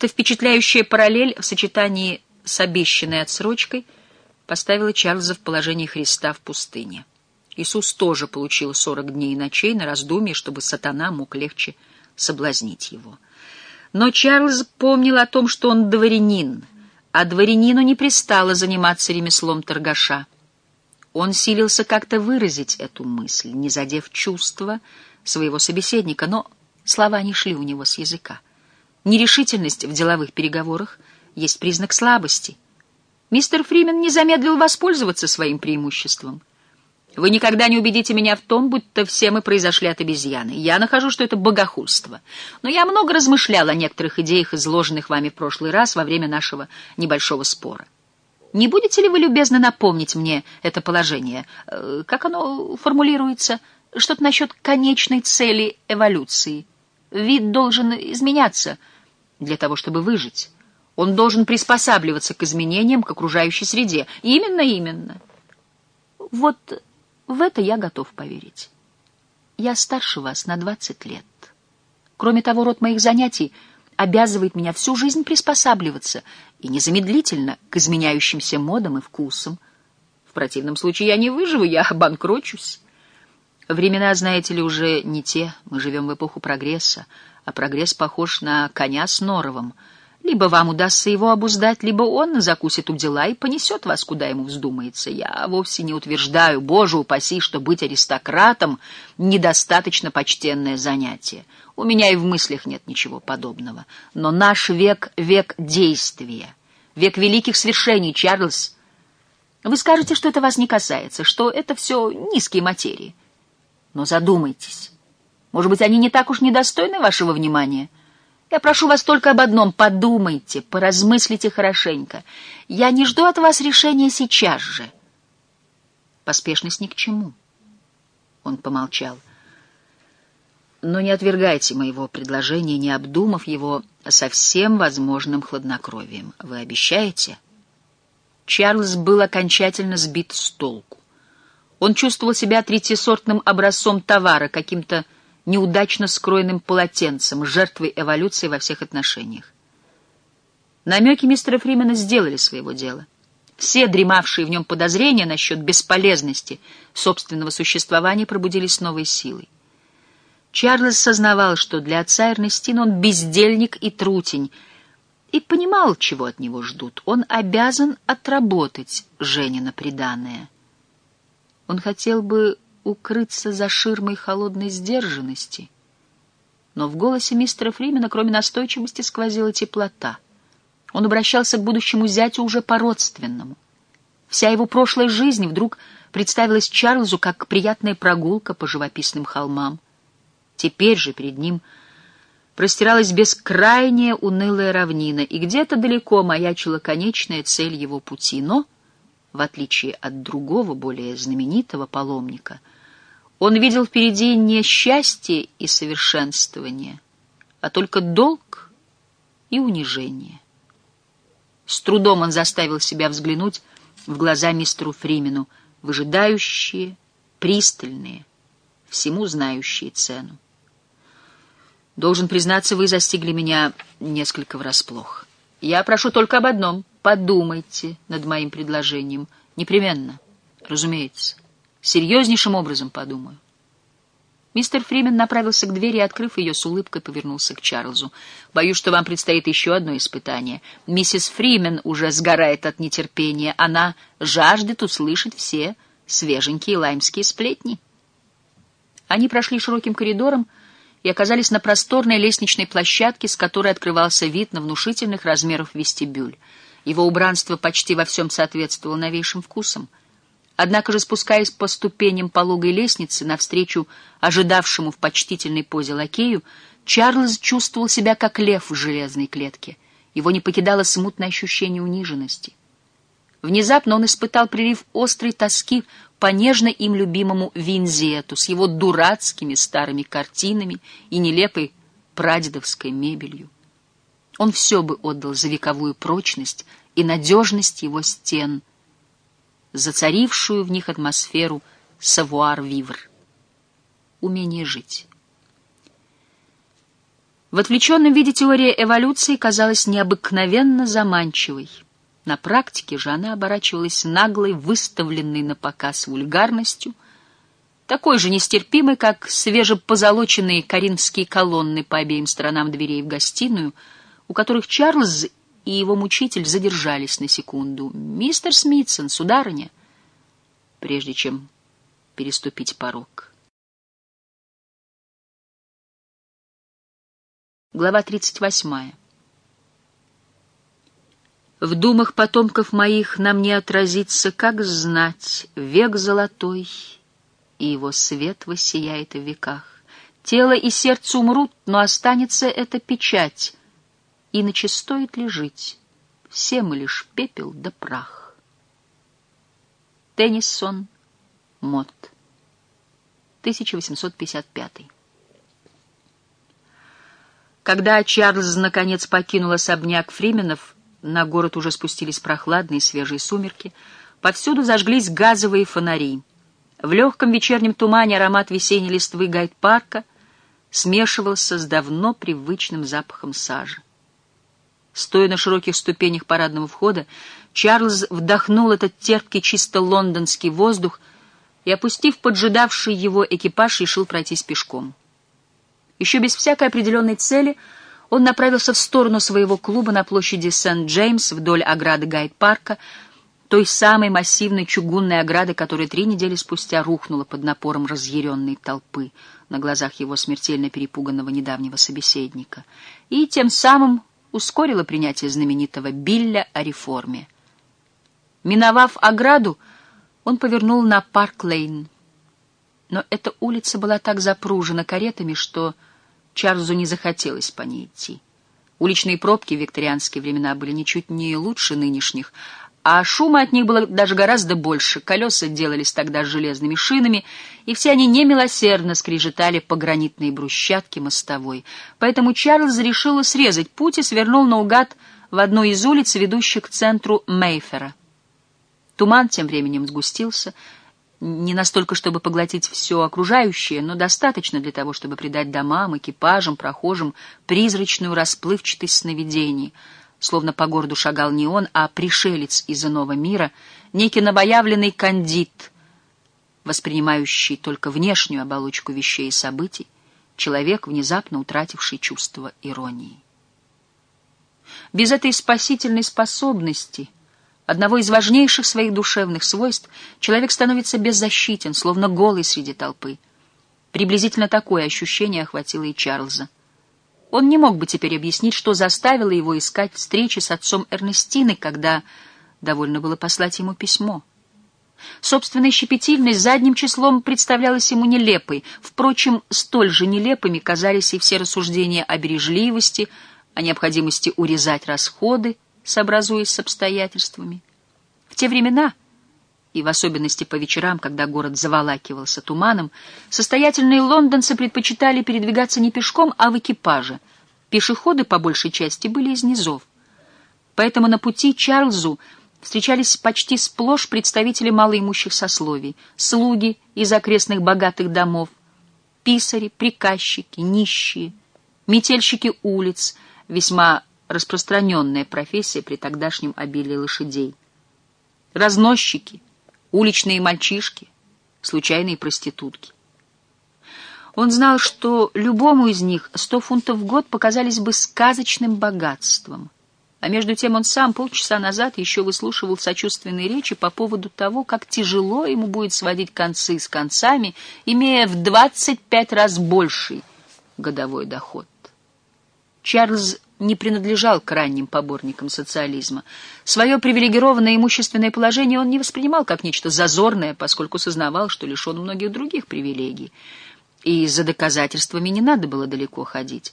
Эта впечатляющая параллель в сочетании с обещанной отсрочкой поставила Чарльза в положение Христа в пустыне. Иисус тоже получил сорок дней и ночей на раздумье, чтобы сатана мог легче соблазнить его. Но Чарльз помнил о том, что он дворянин, а дворянину не пристало заниматься ремеслом торгаша. Он силился как-то выразить эту мысль, не задев чувства своего собеседника, но слова не шли у него с языка. Нерешительность в деловых переговорах есть признак слабости. Мистер Фримен не замедлил воспользоваться своим преимуществом. Вы никогда не убедите меня в том, будто все мы произошли от обезьяны. Я нахожу, что это богохульство. Но я много размышлял о некоторых идеях, изложенных вами в прошлый раз во время нашего небольшого спора. Не будете ли вы любезно напомнить мне это положение? Э, как оно формулируется? Что-то насчет конечной цели эволюции. Вид должен изменяться для того, чтобы выжить. Он должен приспосабливаться к изменениям, к окружающей среде. Именно, именно. Вот в это я готов поверить. Я старше вас на двадцать лет. Кроме того, род моих занятий обязывает меня всю жизнь приспосабливаться и незамедлительно к изменяющимся модам и вкусам. В противном случае я не выживу, я обанкрочусь. Времена, знаете ли, уже не те. Мы живем в эпоху прогресса, а прогресс похож на коня с норовом. Либо вам удастся его обуздать, либо он закусит у дела и понесет вас, куда ему вздумается. Я вовсе не утверждаю, боже упаси, что быть аристократом — недостаточно почтенное занятие. У меня и в мыслях нет ничего подобного. Но наш век — век действия, век великих свершений, Чарльз. Вы скажете, что это вас не касается, что это все низкие материи. Но задумайтесь. Может быть, они не так уж недостойны вашего внимания? Я прошу вас только об одном. Подумайте, поразмыслите хорошенько. Я не жду от вас решения сейчас же. Поспешность ни к чему. Он помолчал. Но не отвергайте моего предложения, не обдумав его со всем возможным хладнокровием. Вы обещаете? Чарльз был окончательно сбит с толку. Он чувствовал себя третьесортным образцом товара, каким-то неудачно скроенным полотенцем, жертвой эволюции во всех отношениях. Намеки мистера Фримена сделали своего дела. Все дремавшие в нем подозрения насчет бесполезности собственного существования пробудились с новой силой. Чарльз сознавал, что для отца Эрнестина он бездельник и трутень, и понимал, чего от него ждут. Он обязан отработать Женина приданное — он хотел бы укрыться за ширмой холодной сдержанности, но в голосе мистера Фримена, кроме настойчивости, сквозила теплота. Он обращался к будущему зятю уже по-родственному. Вся его прошлая жизнь вдруг представилась Чарльзу как приятная прогулка по живописным холмам. Теперь же перед ним простиралась бескрайняя унылая равнина, и где-то далеко маячила конечная цель его пути, но в отличие от другого, более знаменитого паломника, он видел впереди не счастье и совершенствование, а только долг и унижение. С трудом он заставил себя взглянуть в глаза мистеру Фримену, выжидающие, пристальные, всему знающие цену. Должен признаться, вы застигли меня несколько врасплох. Я прошу только об одном — подумайте над моим предложением. Непременно, разумеется. Серьезнейшим образом подумаю. Мистер Фримен направился к двери открыв ее, с улыбкой повернулся к Чарльзу. «Боюсь, что вам предстоит еще одно испытание. Миссис Фримен уже сгорает от нетерпения. Она жаждет услышать все свеженькие лаймские сплетни». Они прошли широким коридором, и оказались на просторной лестничной площадке, с которой открывался вид на внушительных размеров вестибюль. Его убранство почти во всем соответствовало новейшим вкусам. Однако же, спускаясь по ступеням пологой лестницы навстречу ожидавшему в почтительной позе лакею, Чарльз чувствовал себя как лев в железной клетке. Его не покидало смутное ощущение униженности. Внезапно он испытал прилив острой тоски по нежно им любимому Винзету с его дурацкими старыми картинами и нелепой прадедовской мебелью. Он все бы отдал за вековую прочность и надежность его стен, зацарившую в них атмосферу савуар-вивр, умение жить. В отвлеченном виде теория эволюции казалась необыкновенно заманчивой. На практике же она оборачивалась наглой, выставленной на показ вульгарностью, такой же нестерпимой, как свежепозолоченные коринфские колонны по обеим сторонам дверей в гостиную, у которых Чарльз и его мучитель задержались на секунду. «Мистер Смитсон, сударыня», прежде чем переступить порог. Глава 38. В думах потомков моих на мне отразится, как знать, век золотой, и его свет воссияет в веках. Тело и сердце умрут, но останется эта печать, иначе стоит ли жить? Все мы лишь пепел да прах. Теннисон Мот 1855 когда Чарльз наконец покинул особняк Фрименов, на город уже спустились прохладные свежие сумерки, повсюду зажглись газовые фонари. В легком вечернем тумане аромат весенней листвы гайд-парка смешивался с давно привычным запахом сажи. Стоя на широких ступенях парадного входа, Чарльз вдохнул этот терпкий чисто лондонский воздух и, опустив поджидавший его экипаж, решил пройтись пешком. Еще без всякой определенной цели он направился в сторону своего клуба на площади Сент-Джеймс вдоль ограды Гайд-парка, той самой массивной чугунной ограды, которая три недели спустя рухнула под напором разъяренной толпы на глазах его смертельно перепуганного недавнего собеседника, и тем самым ускорила принятие знаменитого Билля о реформе. Миновав ограду, он повернул на Парк-Лейн. Но эта улица была так запружена каретами, что Чарльзу не захотелось по ней идти. Уличные пробки в викторианские времена были ничуть не лучше нынешних, а шума от них было даже гораздо больше. Колеса делались тогда железными шинами, и все они немилосердно скрежетали по гранитной брусчатке мостовой. Поэтому Чарльз решил срезать путь и свернул наугад в одну из улиц, ведущих к центру Мейфера. Туман тем временем сгустился — не настолько, чтобы поглотить все окружающее, но достаточно для того, чтобы придать домам, экипажам, прохожим призрачную расплывчатость сновидений. Словно по городу шагал не он, а пришелец из иного мира, некий новоявленный кандид, воспринимающий только внешнюю оболочку вещей и событий, человек, внезапно утративший чувство иронии. Без этой спасительной способности — одного из важнейших своих душевных свойств, человек становится беззащитен, словно голый среди толпы. Приблизительно такое ощущение охватило и Чарльза. Он не мог бы теперь объяснить, что заставило его искать встречи с отцом Эрнестины, когда довольно было послать ему письмо. Собственная щепетильность задним числом представлялась ему нелепой. Впрочем, столь же нелепыми казались и все рассуждения о бережливости, о необходимости урезать расходы, сообразуясь с обстоятельствами. В те времена, и в особенности по вечерам, когда город заволакивался туманом, состоятельные лондонцы предпочитали передвигаться не пешком, а в экипаже. Пешеходы, по большей части, были из низов. Поэтому на пути Чарльзу встречались почти сплошь представители малоимущих сословий, слуги из окрестных богатых домов, писари, приказчики, нищие, метельщики улиц, весьма распространенная профессия при тогдашнем обилии лошадей. Разносчики, уличные мальчишки, случайные проститутки. Он знал, что любому из них сто фунтов в год показались бы сказочным богатством. А между тем он сам полчаса назад еще выслушивал сочувственные речи по поводу того, как тяжело ему будет сводить концы с концами, имея в двадцать пять раз больший годовой доход. Чарльз не принадлежал к ранним поборникам социализма. Свое привилегированное имущественное положение он не воспринимал как нечто зазорное, поскольку сознавал, что лишен многих других привилегий. И за доказательствами не надо было далеко ходить.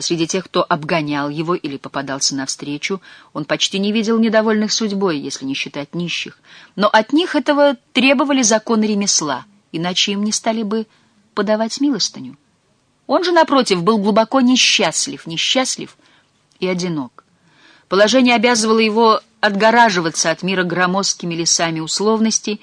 Среди тех, кто обгонял его или попадался навстречу, он почти не видел недовольных судьбой, если не считать нищих. Но от них этого требовали законы ремесла, иначе им не стали бы подавать милостыню. Он же, напротив, был глубоко несчастлив, несчастлив и одинок. Положение обязывало его отгораживаться от мира громоздкими лесами условностей,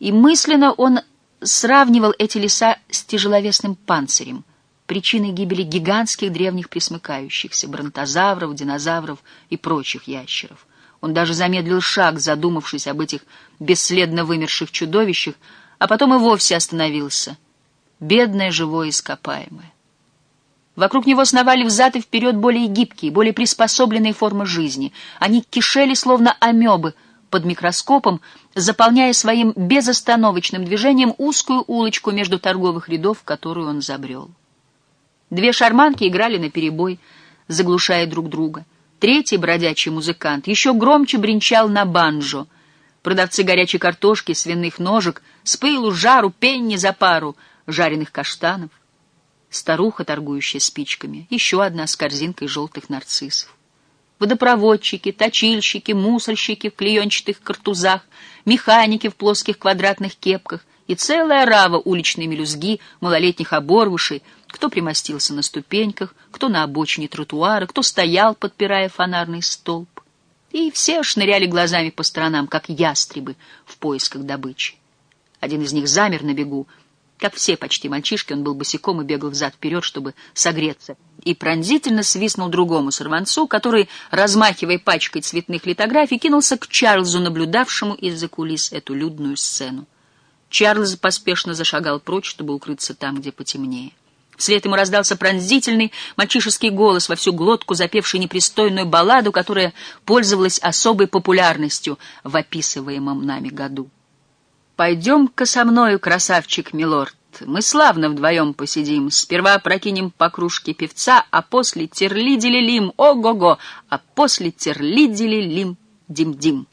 и мысленно он сравнивал эти леса с тяжеловесным панцирем, причиной гибели гигантских древних пресмыкающихся, бронтозавров, динозавров и прочих ящеров. Он даже замедлил шаг, задумавшись об этих бесследно вымерших чудовищах, а потом и вовсе остановился. Бедное живое ископаемое. Вокруг него сновали взад и вперед более гибкие, более приспособленные формы жизни. Они кишели, словно амебы, под микроскопом, заполняя своим безостановочным движением узкую улочку между торговых рядов, которую он забрел. Две шарманки играли наперебой, заглушая друг друга. Третий бродячий музыкант еще громче бренчал на банджо. Продавцы горячей картошки, свиных ножек, с пылу, жару, пенни за пару, жареных каштанов. Старуха, торгующая спичками, еще одна с корзинкой желтых нарциссов водопроводчики, точильщики, мусорщики в клеенчатых картузах, механики в плоских квадратных кепках и целая рава уличной мелюзги, малолетних оборвышей, кто примостился на ступеньках, кто на обочине тротуара, кто стоял, подпирая фонарный столб. И все шныряли глазами по сторонам, как ястребы в поисках добычи. Один из них замер на бегу, как все почти мальчишки, он был босиком и бегал взад-вперед, чтобы согреться, и пронзительно свистнул другому сорванцу, который, размахивая пачкой цветных литографий, кинулся к Чарльзу, наблюдавшему из-за кулис эту людную сцену. Чарльз поспешно зашагал прочь, чтобы укрыться там, где потемнее. Вслед ему раздался пронзительный мальчишеский голос во всю глотку, запевший непристойную балладу, которая пользовалась особой популярностью в описываемом нами году. «Пойдем-ка со мною, красавчик милорд, мы славно вдвоем посидим, сперва прокинем по кружке певца, а после терли-дели-лим, ого-го, а после терли-дели-лим, дим-дим».